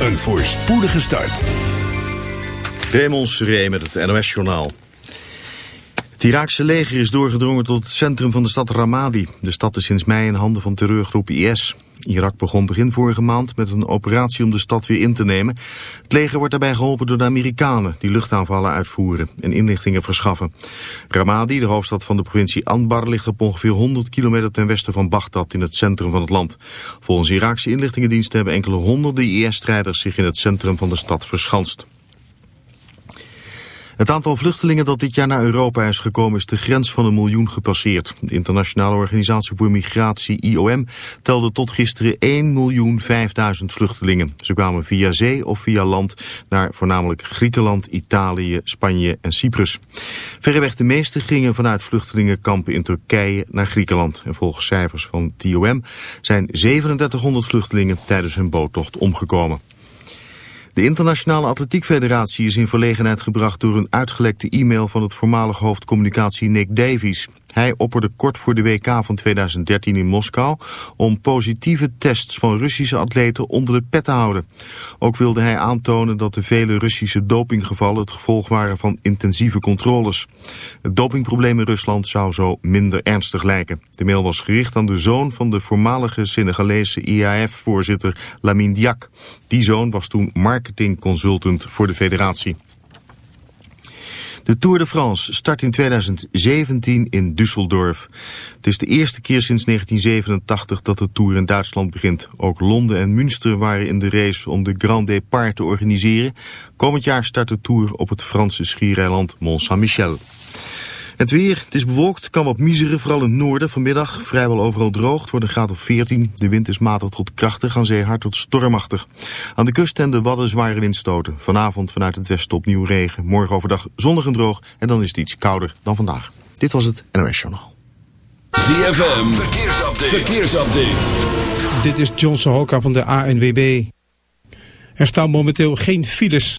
een voorspoedige start. Raymond Seré met het NOS-journaal. Het Iraakse leger is doorgedrongen tot het centrum van de stad Ramadi. De stad is sinds mei in handen van terreurgroep IS. Irak begon begin vorige maand met een operatie om de stad weer in te nemen. Het leger wordt daarbij geholpen door de Amerikanen... die luchtaanvallen uitvoeren en inlichtingen verschaffen. Ramadi, de hoofdstad van de provincie Anbar... ligt op ongeveer 100 kilometer ten westen van Bagdad in het centrum van het land. Volgens Iraakse inlichtingendiensten hebben enkele honderden IS-strijders... zich in het centrum van de stad verschanst. Het aantal vluchtelingen dat dit jaar naar Europa is gekomen is de grens van een miljoen gepasseerd. De internationale organisatie voor migratie IOM telde tot gisteren 1 miljoen 5000 vluchtelingen. Ze kwamen via zee of via land naar voornamelijk Griekenland, Italië, Spanje en Cyprus. Verreweg de meeste gingen vanuit vluchtelingenkampen in Turkije naar Griekenland. En volgens cijfers van het IOM zijn 3700 vluchtelingen tijdens hun boottocht omgekomen. De Internationale Atletiek Federatie is in verlegenheid gebracht door een uitgelekte e-mail van het voormalig hoofd communicatie Nick Davies. Hij opperde kort voor de WK van 2013 in Moskou om positieve tests van Russische atleten onder de pet te houden. Ook wilde hij aantonen dat de vele Russische dopinggevallen het gevolg waren van intensieve controles. Het dopingprobleem in Rusland zou zo minder ernstig lijken. De mail was gericht aan de zoon van de voormalige Senegalese IAF-voorzitter Lamine Diak. Die zoon was toen marketingconsultant voor de federatie. De Tour de France start in 2017 in Düsseldorf. Het is de eerste keer sinds 1987 dat de Tour in Duitsland begint. Ook Londen en Münster waren in de race om de Grand Départ te organiseren. Komend jaar start de Tour op het Franse schiereiland Mont-Saint-Michel. Het weer, het is bewolkt, kan wat miseren, vooral in het noorden. Vanmiddag vrijwel overal droog, het wordt een graad of 14. De wind is matig tot krachtig, aan zee hard tot stormachtig. Aan de kust en de wadden zware windstoten. Vanavond vanuit het westen opnieuw regen. Morgen overdag zonnig en droog en dan is het iets kouder dan vandaag. Dit was het NOS Journaal. ZFM, verkeersupdate. verkeersupdate. Dit is John Sohoka van de ANWB. Er staan momenteel geen files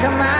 come out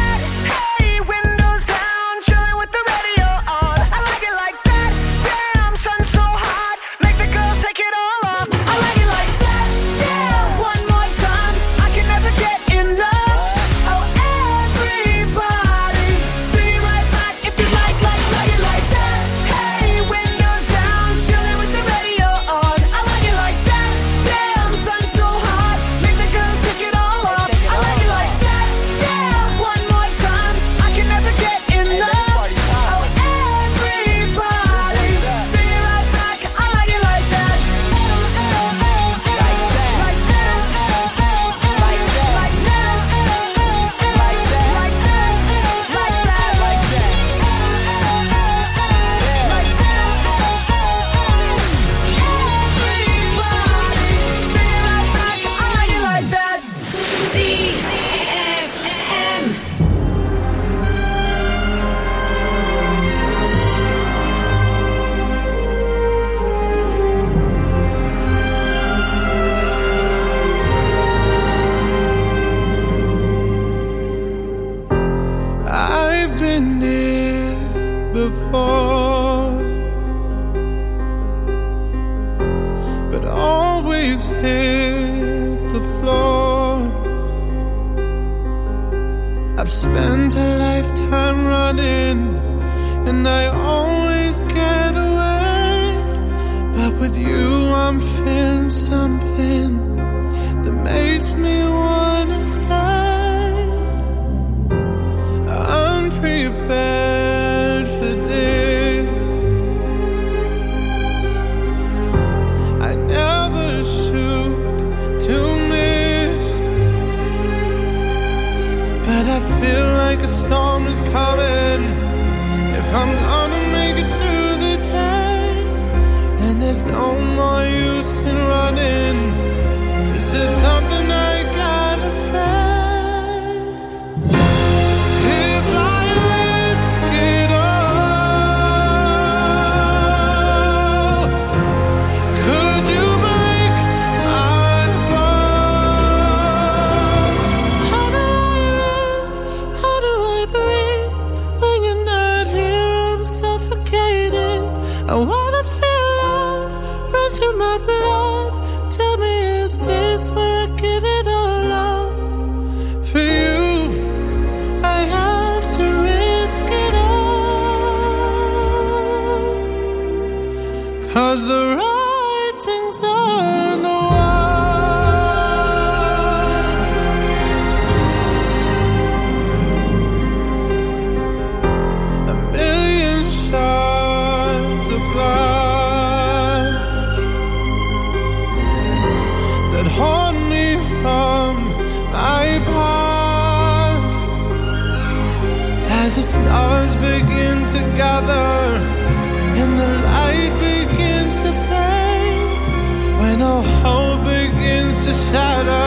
a shadow.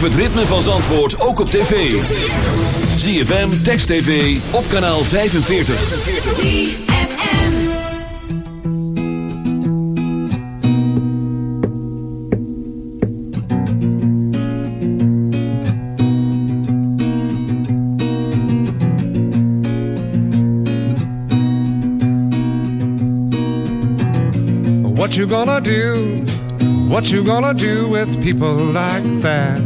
Beleef het ritme van Zandvoort ook op tv. ZFM, Text TV, op kanaal 45. What you gonna do? What you gonna do with people like that?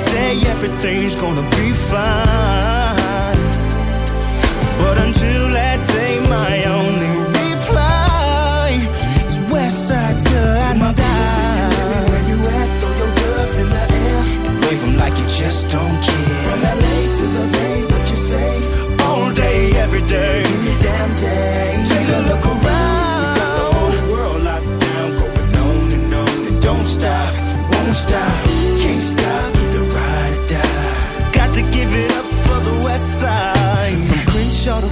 day everything's gonna be fine. But until that day, my only reply is Westside till I die. Where you at? Throw your gloves in the air and wave 'em like you just don't care. From LA to the Bay, what you say? All day, every day, any damn day. Take a look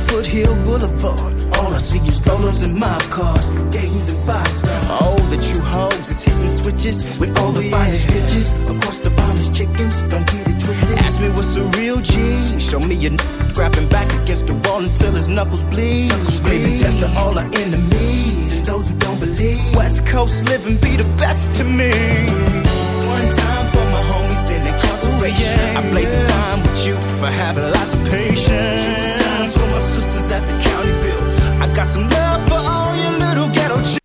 Foothill Boulevard. All I see is Rollers and mob cars, Dayton's and five stars. All the true hoes is hitting switches with all the finest bitches. Across the finest chickens, don't get it twisted. Ask me what's a real G. Show me a n- grabbing back against the wall until his knuckles bleed. Screaming death to all our enemies and those who don't believe. West Coast living be the best to me. One time for my homies in incarceration. I blaze a time with you for having lots of patience. Two times for my sisters at the county build. I got some love for all you little ghetto children.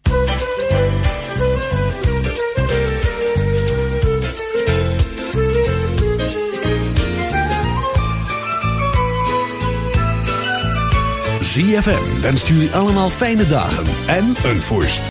ZFM wenst jullie allemaal fijne dagen en een voorspoedig.